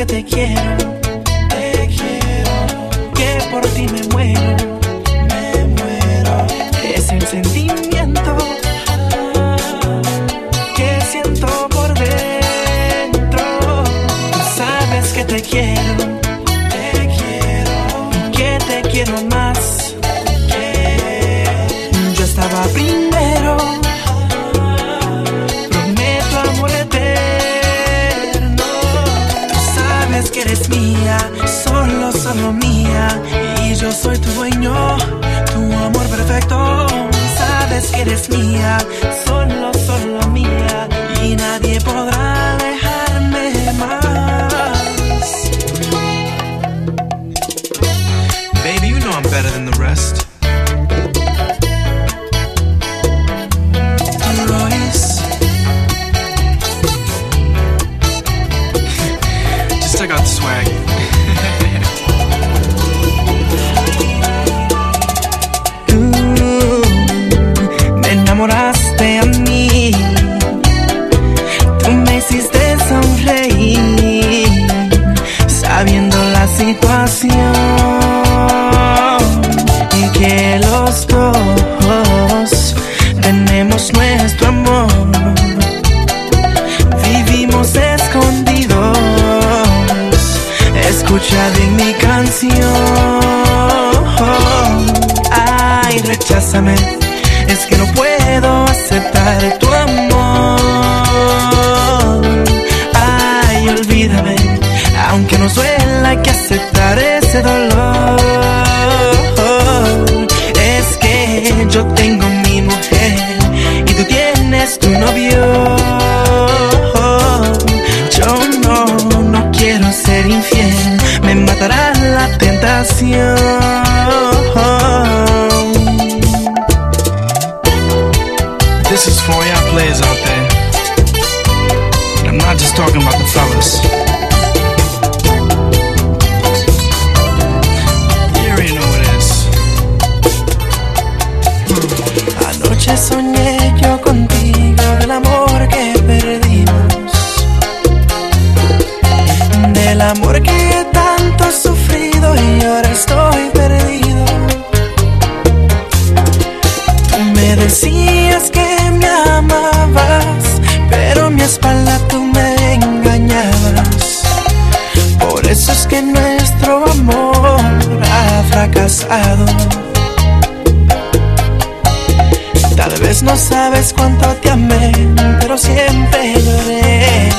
que te quiero. te quiero, te quiero, que te quiero más. Yo estaba primero, prometo amor eterno. Sabes que eres mía, solo, solo mía, y yo soy tu dueño, tu amor perfecto. Sabes que eres mía, solo got swag. escucha de mi canción. Ay, recházame, es que no puedo aceptar tu amor. Ay, olvídame, aunque no suela que aceptar ese dolor. Gracias. Tal vez no sabes cuánto te amé, pero siempre lloré.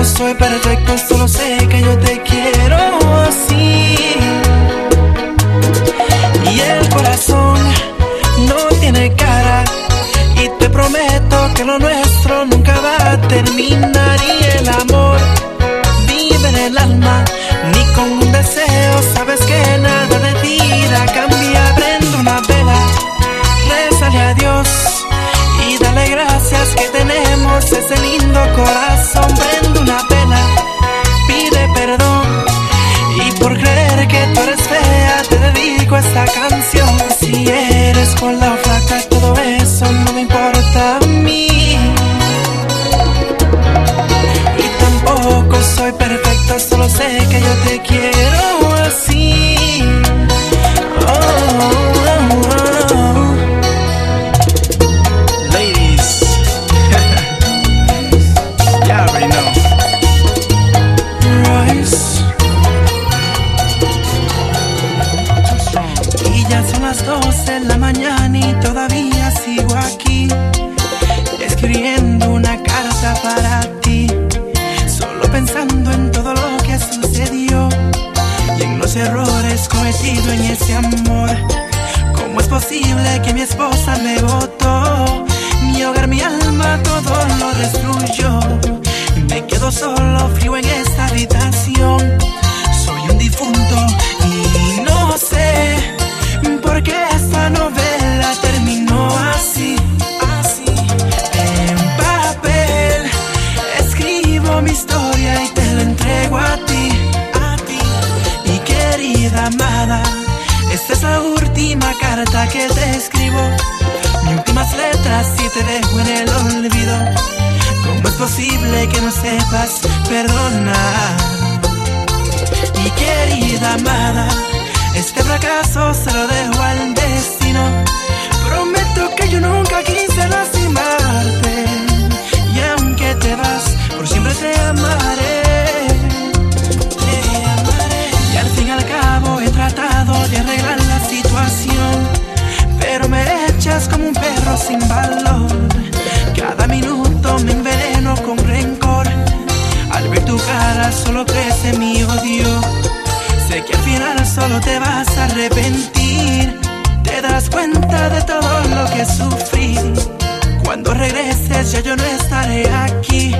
Estoy perfecto canción. Si eres con la flaca, todo eso no me importa a mí. Y tampoco soy perfecto, solo sé que los errores cometidos en ese amor. ¿Cómo es posible que mi esposa me botó? Mi hogar, mi alma, todo lo destruyó. Me quedo solo, frío en esta habitación. Última carta que te escribo. Mis últimas letras y te dejo en el olvido. ¿Cómo es posible que no sepas perdonar? Y querida amada, este fracaso se lo dejo al solo te vas a arrepentir. Te das cuenta de todo lo que sufrí. Cuando regreses ya yo no estaré aquí.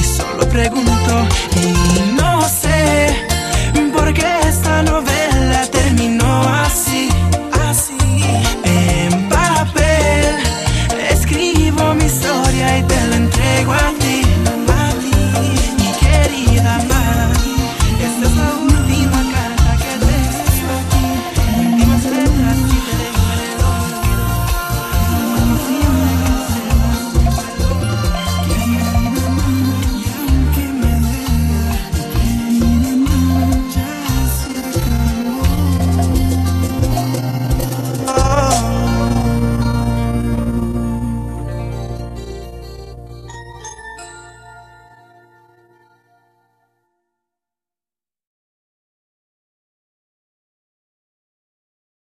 Y solo pregunto y no sé por qué esta novela